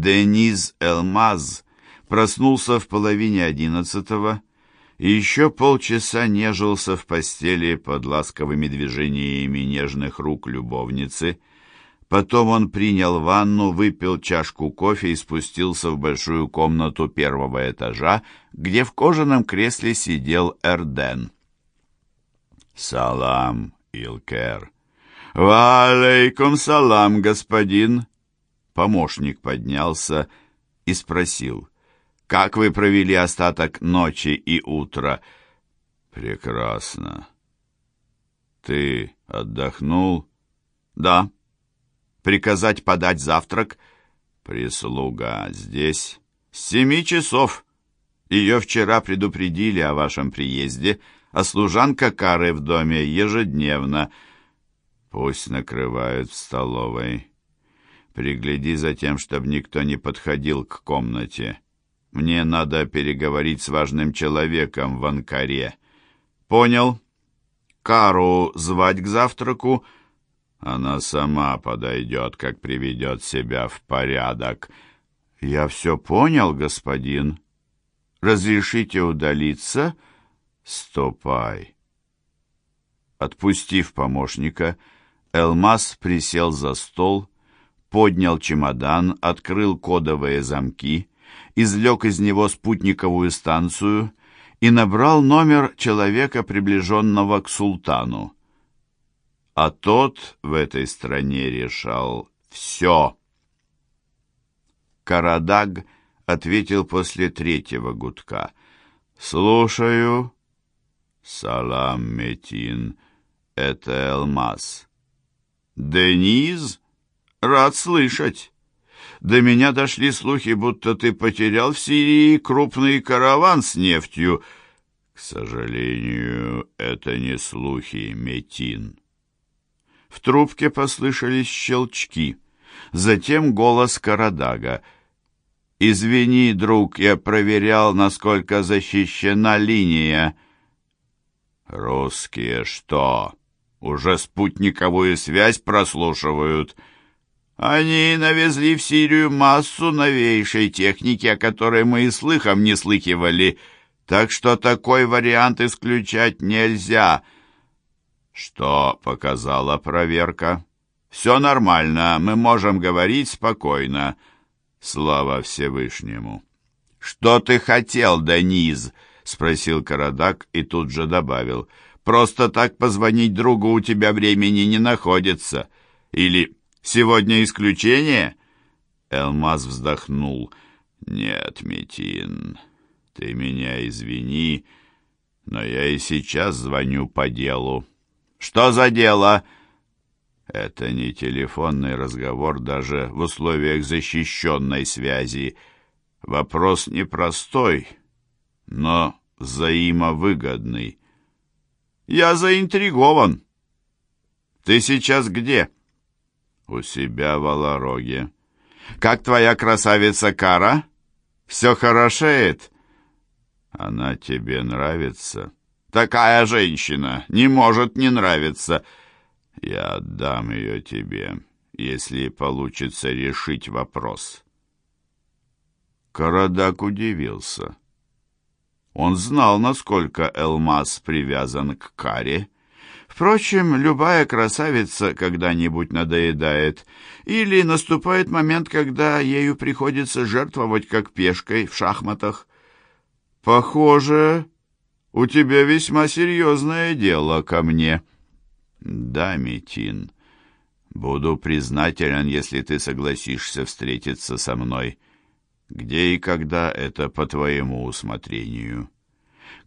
Дениз Элмаз проснулся в половине одиннадцатого и еще полчаса нежился в постели под ласковыми движениями нежных рук любовницы. Потом он принял ванну, выпил чашку кофе и спустился в большую комнату первого этажа, где в кожаном кресле сидел Эрден. «Салам, Илкер!» «Валейкум салам, господин!» Помощник поднялся и спросил, «Как вы провели остаток ночи и утра?» «Прекрасно. Ты отдохнул?» «Да». «Приказать подать завтрак?» «Прислуга здесь?» «С семи часов. Ее вчера предупредили о вашем приезде, а служанка Кары в доме ежедневно. Пусть накрывают в столовой». Пригляди за тем, чтобы никто не подходил к комнате. Мне надо переговорить с важным человеком в Анкаре. Понял? Кару звать к завтраку? Она сама подойдет, как приведет себя в порядок. Я все понял, господин. Разрешите удалиться? Ступай. Отпустив помощника, Элмаз присел за стол поднял чемодан, открыл кодовые замки, извлек из него спутниковую станцию и набрал номер человека, приближенного к султану. А тот в этой стране решал все. Карадаг ответил после третьего гудка. «Слушаю». «Салам, Метин, это Элмаз». «Дениз?» «Рад слышать. До меня дошли слухи, будто ты потерял в Сирии крупный караван с нефтью. К сожалению, это не слухи, Метин». В трубке послышались щелчки. Затем голос Карадага. «Извини, друг, я проверял, насколько защищена линия». «Русские что, уже спутниковую связь прослушивают?» Они навезли в Сирию массу новейшей техники, о которой мы и слыхом не слыхивали, так что такой вариант исключать нельзя. Что показала проверка? Все нормально, мы можем говорить спокойно. Слава Всевышнему. Что ты хотел, Дениз? Спросил Карадак и тут же добавил. Просто так позвонить другу у тебя времени не находится. Или Сегодня исключение?» Элмаз вздохнул. «Нет, Метин, ты меня извини, но я и сейчас звоню по делу». «Что за дело?» Это не телефонный разговор даже в условиях защищенной связи. Вопрос непростой, но взаимовыгодный. «Я заинтригован. Ты сейчас где?» «У себя в Алароге». «Как твоя красавица Кара? Все хорошеет?» «Она тебе нравится?» «Такая женщина не может не нравиться». «Я отдам ее тебе, если получится решить вопрос». Карадак удивился. Он знал, насколько Элмаз привязан к Каре, Впрочем, любая красавица когда-нибудь надоедает. Или наступает момент, когда ею приходится жертвовать как пешкой в шахматах. «Похоже, у тебя весьма серьезное дело ко мне». «Да, Митин, буду признателен, если ты согласишься встретиться со мной. Где и когда это по твоему усмотрению».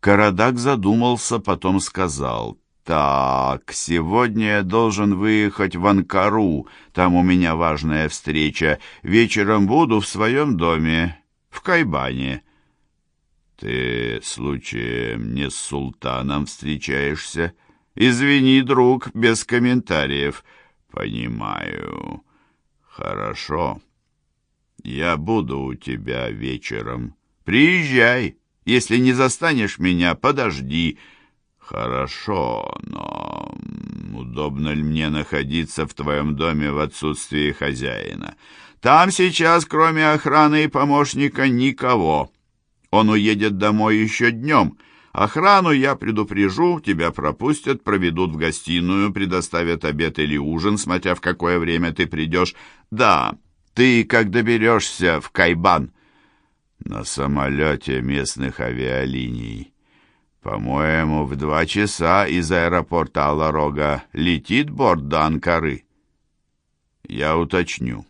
Карадак задумался, потом сказал, «Так, сегодня я должен выехать в Анкару, там у меня важная встреча. Вечером буду в своем доме, в Кайбане». «Ты, случаем, не с султаном встречаешься?» «Извини, друг, без комментариев». «Понимаю. Хорошо. Я буду у тебя вечером. Приезжай. Если не застанешь меня, подожди». «Хорошо, но Удобно ли мне находиться в твоем доме в отсутствии хозяина? Там сейчас, кроме охраны и помощника, никого. Он уедет домой еще днем. Охрану я предупрежу, тебя пропустят, проведут в гостиную, предоставят обед или ужин, смотря в какое время ты придешь. Да, ты как доберешься в Кайбан? На самолете местных авиалиний. По-моему, в два часа из аэропорта Аларога летит борт до Анкары. Я уточню.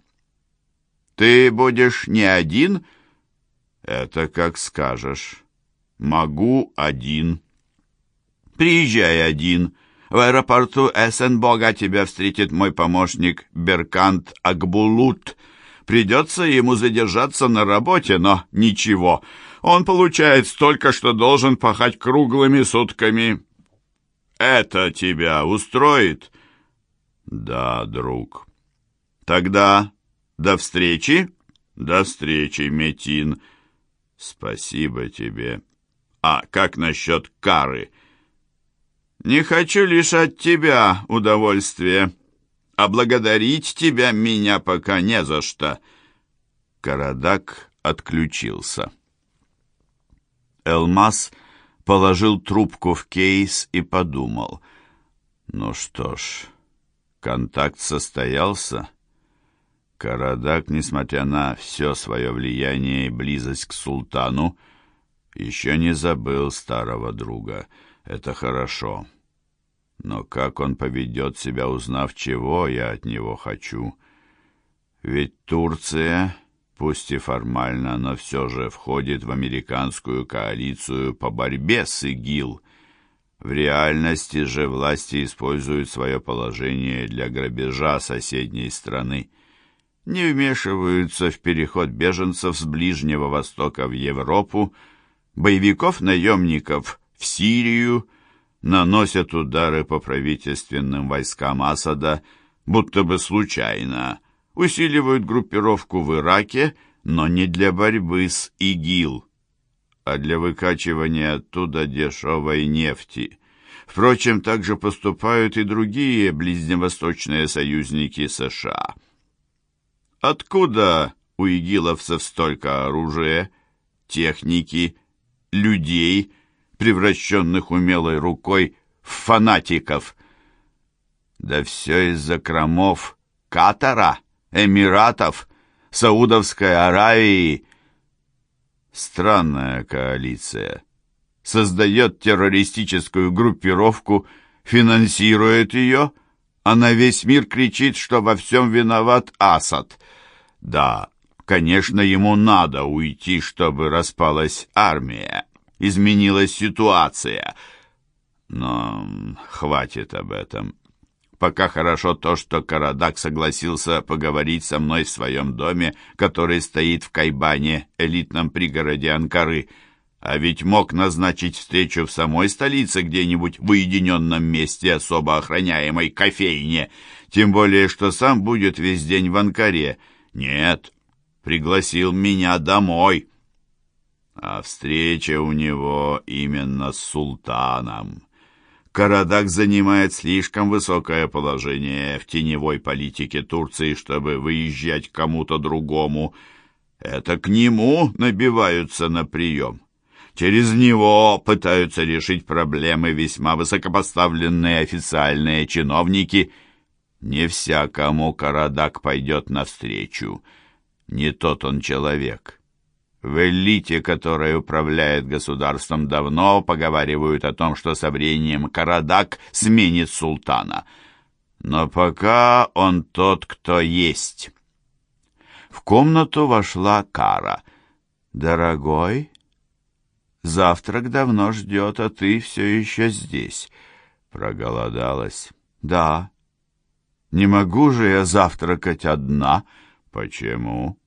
Ты будешь не один? Это как скажешь. Могу один. Приезжай один. В аэропорту Эссенбога тебя встретит мой помощник Беркант Акбулут. Придется ему задержаться на работе, но ничего. Он получает столько, что должен пахать круглыми сутками. Это тебя устроит? Да, друг. Тогда до встречи? До встречи, Метин. Спасибо тебе. А как насчет кары? Не хочу лишать тебя удовольствия. А благодарить тебя меня пока не за что. Карадак отключился. Элмаз положил трубку в кейс и подумал. Ну что ж, контакт состоялся. Карадак, несмотря на все свое влияние и близость к султану, еще не забыл старого друга. Это хорошо. Но как он поведет себя, узнав, чего я от него хочу? Ведь Турция, пусть и формально, но все же входит в американскую коалицию по борьбе с ИГИЛ. В реальности же власти используют свое положение для грабежа соседней страны не вмешиваются в переход беженцев с Ближнего Востока в Европу, боевиков-наемников в Сирию, наносят удары по правительственным войскам Асада, будто бы случайно, усиливают группировку в Ираке, но не для борьбы с ИГИЛ, а для выкачивания оттуда дешевой нефти. Впрочем, также поступают и другие ближневосточные союзники США – Откуда у игиловцев столько оружия, техники, людей, превращенных умелой рукой в фанатиков? Да все из-за кромов Катара, Эмиратов, Саудовской Аравии. Странная коалиция. Создает террористическую группировку, финансирует ее, а на весь мир кричит, что во всем виноват Асад. Да, конечно, ему надо уйти, чтобы распалась армия, изменилась ситуация. Но хватит об этом. Пока хорошо то, что Карадак согласился поговорить со мной в своем доме, который стоит в Кайбане, элитном пригороде Анкары. А ведь мог назначить встречу в самой столице, где-нибудь в уединенном месте особо охраняемой кофейне. Тем более, что сам будет весь день в Анкаре — нет, пригласил меня домой. А встреча у него именно с султаном. Карадак занимает слишком высокое положение в теневой политике Турции, чтобы выезжать кому-то другому. Это к нему набиваются на прием. Через него пытаются решить проблемы весьма высокопоставленные официальные чиновники – не всякому Карадак пойдет навстречу. Не тот он человек. В элите, которая управляет государством, давно поговаривают о том, что со временем Карадак сменит султана. Но пока он тот, кто есть. В комнату вошла Кара. «Дорогой, завтрак давно ждет, а ты все еще здесь». Проголодалась. «Да, не могу же я завтракать одна. Почему?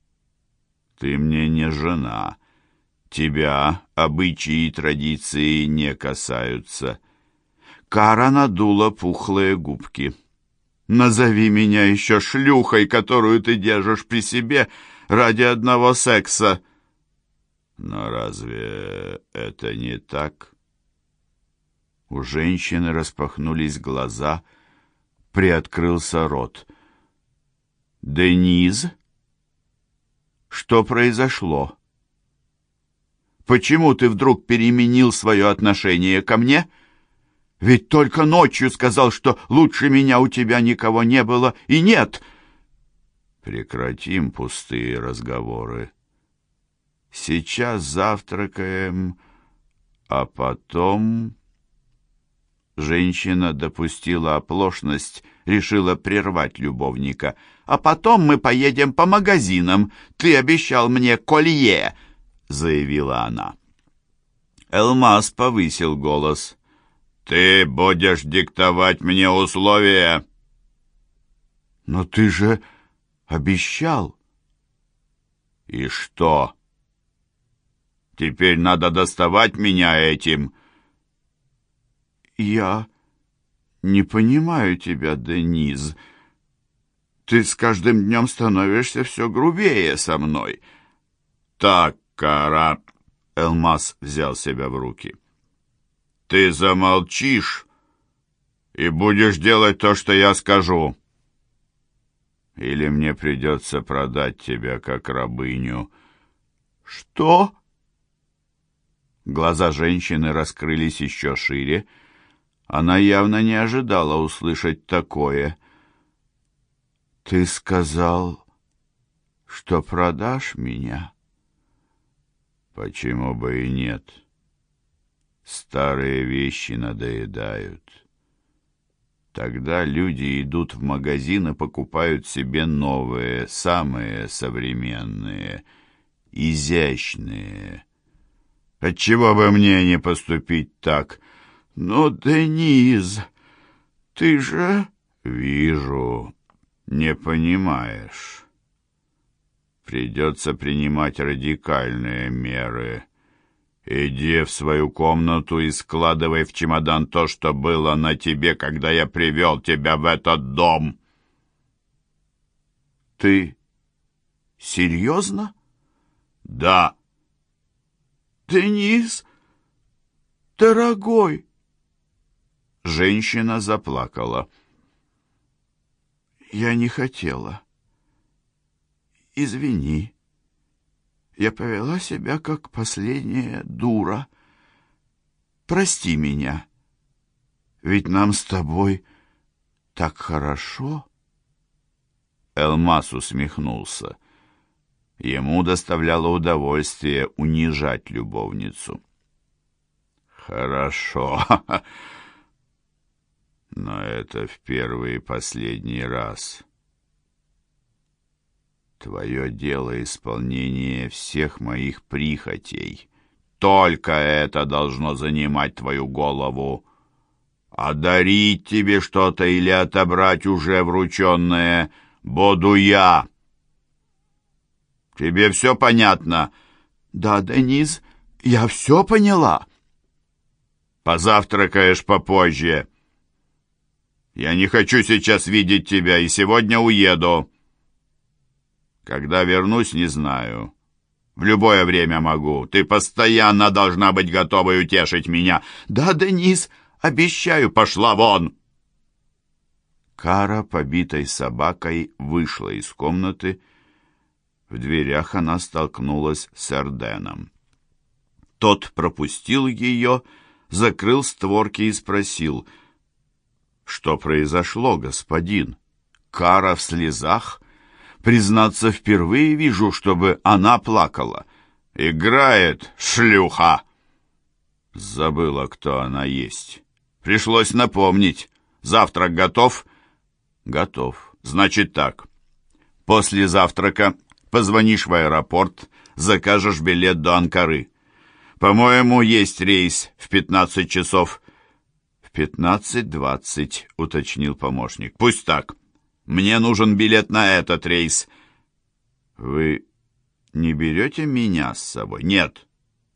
Ты мне не жена. Тебя обычаи и традиции не касаются. Кара надула пухлые губки. Назови меня еще шлюхой, которую ты держишь при себе ради одного секса. Но разве это не так? У женщины распахнулись глаза — приоткрылся рот. «Дениз? Что произошло? Почему ты вдруг переменил свое отношение ко мне? Ведь только ночью сказал, что лучше меня у тебя никого не было, и нет!» Прекратим пустые разговоры. Сейчас завтракаем, а потом... Женщина допустила оплошность, решила прервать любовника. «А потом мы поедем по магазинам. Ты обещал мне колье!» — заявила она. Элмаз повысил голос. «Ты будешь диктовать мне условия!» «Но ты же обещал!» «И что? Теперь надо доставать меня этим!» «Я не понимаю тебя, Дениз. Ты с каждым днем становишься все грубее со мной». «Так, Кара...» — Элмаз взял себя в руки. «Ты замолчишь и будешь делать то, что я скажу. Или мне придется продать тебя как рабыню». «Что?» Глаза женщины раскрылись еще шире, — она явно не ожидала услышать такое. «Ты сказал, что продашь меня?» «Почему бы и нет? Старые вещи надоедают. Тогда люди идут в магазин и покупают себе новые, самые современные, изящные. Отчего бы мне не поступить так?» «Но, Дениз, ты же...» «Вижу, не понимаешь. Придется принимать радикальные меры. Иди в свою комнату и складывай в чемодан то, что было на тебе, когда я привел тебя в этот дом». «Ты серьезно?» «Да». «Денис, дорогой!» Женщина заплакала. «Я не хотела. Извини. Я повела себя как последняя дура. Прости меня. Ведь нам с тобой так хорошо». Элмас усмехнулся. Ему доставляло удовольствие унижать любовницу. «Хорошо. Но это в первый и последний раз. Твое дело исполнение всех моих прихотей. Только это должно занимать твою голову. А дарить тебе что-то или отобрать уже врученное буду я. Тебе все понятно? Да, Денис, я все поняла. Позавтракаешь попозже. Я не хочу сейчас видеть тебя и сегодня уеду. Когда вернусь, не знаю. В любое время могу. Ты постоянно должна быть готова утешить меня. Да, Денис, обещаю, пошла вон!» Кара, побитой собакой, вышла из комнаты. В дверях она столкнулась с Эрденом. Тот пропустил ее, закрыл створки и спросил — что произошло, господин? Кара в слезах? Признаться, впервые вижу, чтобы она плакала. Играет, шлюха! Забыла, кто она есть. Пришлось напомнить. Завтрак готов? Готов. Значит так. После завтрака позвонишь в аэропорт, закажешь билет до Анкары. По-моему, есть рейс в 15 часов. «Пятнадцать-двадцать», — уточнил помощник. «Пусть так. Мне нужен билет на этот рейс». «Вы не берете меня с собой?» «Нет».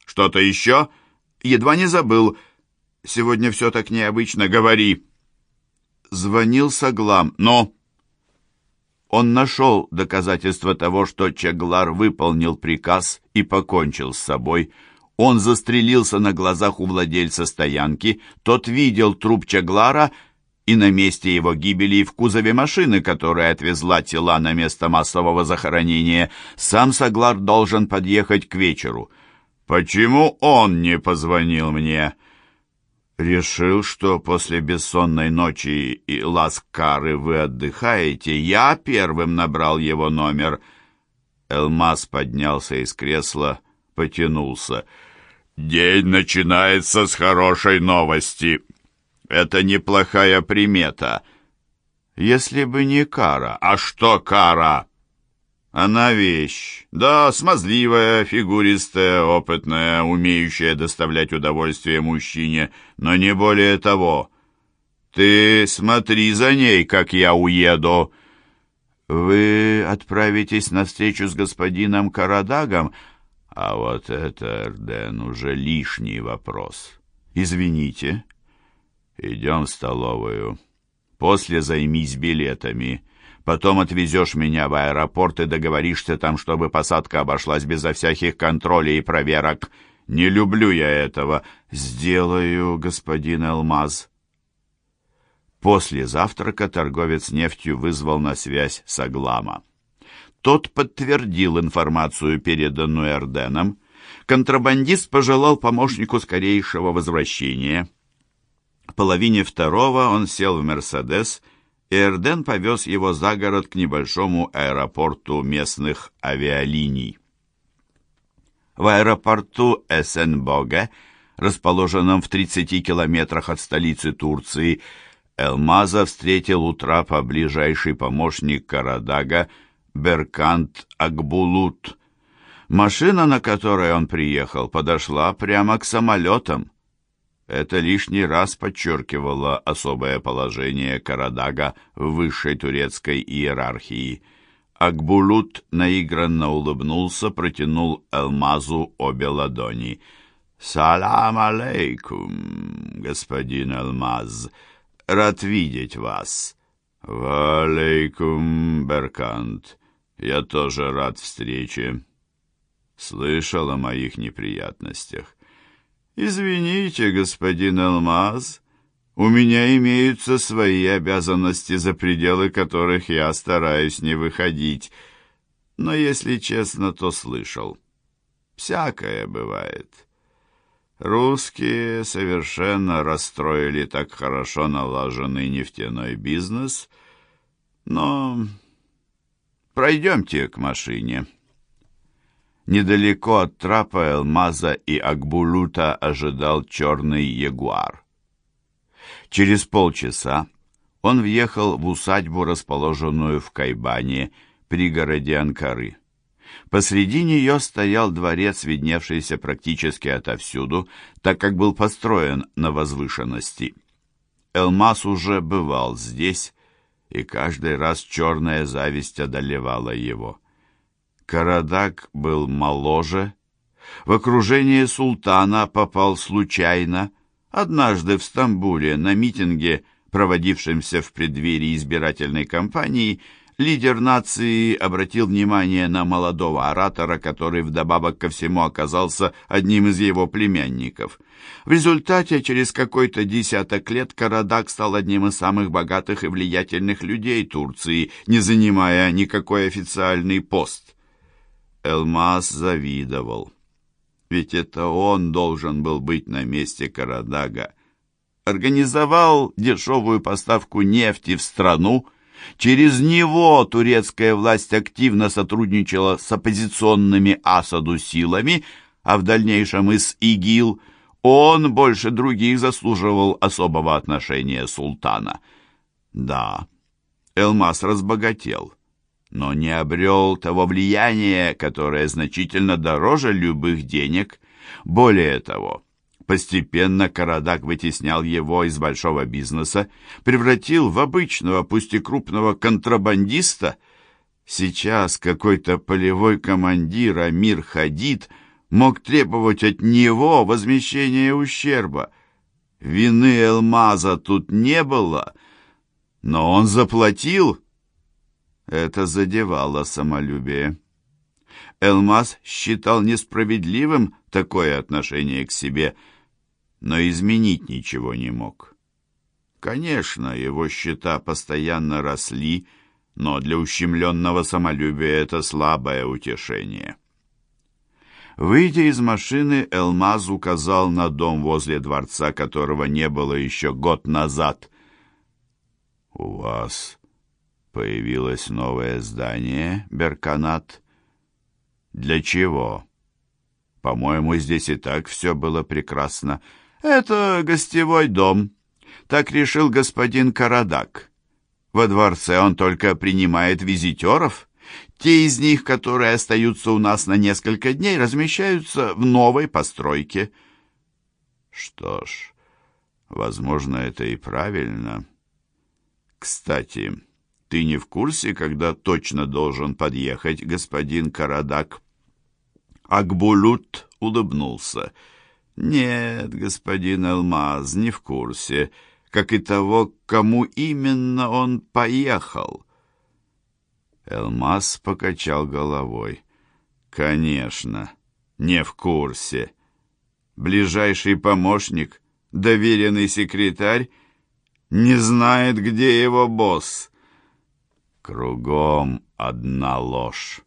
«Что-то еще?» «Едва не забыл. Сегодня все так необычно. Говори». Звонил Саглам. «Но...» Он нашел доказательства того, что Чаглар выполнил приказ и покончил с собой — он застрелился на глазах у владельца стоянки, тот видел труп Чаглара и на месте его гибели и в кузове машины, которая отвезла тела на место массового захоронения. Сам Саглар должен подъехать к вечеру. Почему он не позвонил мне? Решил, что после бессонной ночи и ласкары вы отдыхаете. Я первым набрал его номер. Элмаз поднялся из кресла, потянулся. «День начинается с хорошей новости. Это неплохая примета. Если бы не кара. А что кара? Она вещь. Да, смазливая, фигуристая, опытная, умеющая доставлять удовольствие мужчине, но не более того. Ты смотри за ней, как я уеду. Вы отправитесь на встречу с господином Карадагом, а вот это, Эрден, уже лишний вопрос. Извините, — «Идем в столовую. После займись билетами. Потом отвезешь меня в аэропорт и договоришься там, чтобы посадка обошлась безо всяких контролей и проверок. Не люблю я этого. Сделаю, господин Элмаз». После завтрака торговец нефтью вызвал на связь Саглама. Тот подтвердил информацию, переданную Эрденом. Контрабандист пожелал помощнику скорейшего возвращения – в половине второго он сел в «Мерседес», и Эрден повез его за город к небольшому аэропорту местных авиалиний. В аэропорту Эссенбоге, расположенном в 30 километрах от столицы Турции, Элмаза встретил у трапа ближайший помощник Карадага Беркант Акбулут. Машина, на которой он приехал, подошла прямо к самолетам. Это лишний раз подчеркивало особое положение Карадага в высшей турецкой иерархии. Акбулут наигранно улыбнулся, протянул Элмазу обе ладони. «Салам алейкум, господин Элмаз! Рад видеть вас!» «Валейкум, Беркант! Я тоже рад встрече!» «Слышал о моих неприятностях. «Извините, господин Алмаз, у меня имеются свои обязанности, за пределы которых я стараюсь не выходить. Но, если честно, то слышал. Всякое бывает. Русские совершенно расстроили так хорошо налаженный нефтяной бизнес, но пройдемте к машине». Недалеко от трапа Элмаза и Акбулута ожидал черный ягуар. Через полчаса он въехал в усадьбу, расположенную в Кайбане, пригороде Анкары. Посреди нее стоял дворец, видневшийся практически отовсюду, так как был построен на возвышенности. Элмаз уже бывал здесь, и каждый раз черная зависть одолевала его. Карадак был моложе. В окружение султана попал случайно, однажды в Стамбуле на митинге, проводившемся в преддверии избирательной кампании, лидер нации обратил внимание на молодого оратора, который вдобавок ко всему оказался одним из его племянников. В результате через какой-то десяток лет Карадак стал одним из самых богатых и влиятельных людей Турции, не занимая никакой официальный пост. Элмаз завидовал. Ведь это он должен был быть на месте Карадага. Организовал дешевую поставку нефти в страну. Через него турецкая власть активно сотрудничала с оппозиционными Асаду силами, а в дальнейшем и с ИГИЛ. Он больше других заслуживал особого отношения султана. Да, Элмаз разбогател но не обрел того влияния, которое значительно дороже любых денег. Более того, постепенно Карадак вытеснял его из большого бизнеса, превратил в обычного, пусть и крупного контрабандиста. Сейчас какой-то полевой командир Амир Хадид мог требовать от него возмещения ущерба. Вины Элмаза тут не было, но он заплатил — это задевало самолюбие. Элмаз считал несправедливым такое отношение к себе, но изменить ничего не мог. Конечно, его счета постоянно росли, но для ущемленного самолюбия это слабое утешение. Выйдя из машины, Элмаз указал на дом возле дворца, которого не было еще год назад. «У вас появилось новое здание, Берканат?» «Для чего?» «По-моему, здесь и так все было прекрасно. Это гостевой дом. Так решил господин Карадак. Во дворце он только принимает визитеров». Те из них, которые остаются у нас на несколько дней, размещаются в новой постройке. Что ж, возможно, это и правильно. Кстати, ты не в курсе, когда точно должен подъехать господин Карадак? Акбулут улыбнулся. Нет, господин Алмаз, не в курсе, как и того, кому именно он поехал. Элмаз покачал головой. «Конечно, не в курсе. Ближайший помощник, доверенный секретарь, не знает, где его босс. Кругом одна ложь».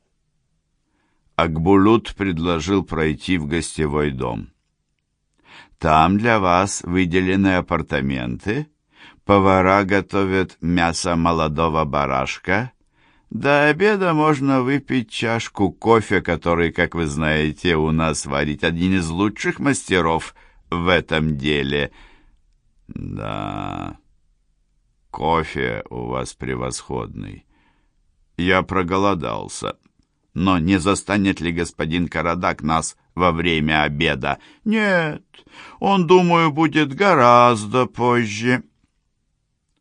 Акбулут предложил пройти в гостевой дом. «Там для вас выделены апартаменты. Повара готовят мясо молодого барашка» До обеда можно выпить чашку кофе, который, как вы знаете, у нас варит один из лучших мастеров в этом деле. Да, кофе у вас превосходный. Я проголодался. Но не застанет ли господин Карадак нас во время обеда? Нет, он, думаю, будет гораздо позже.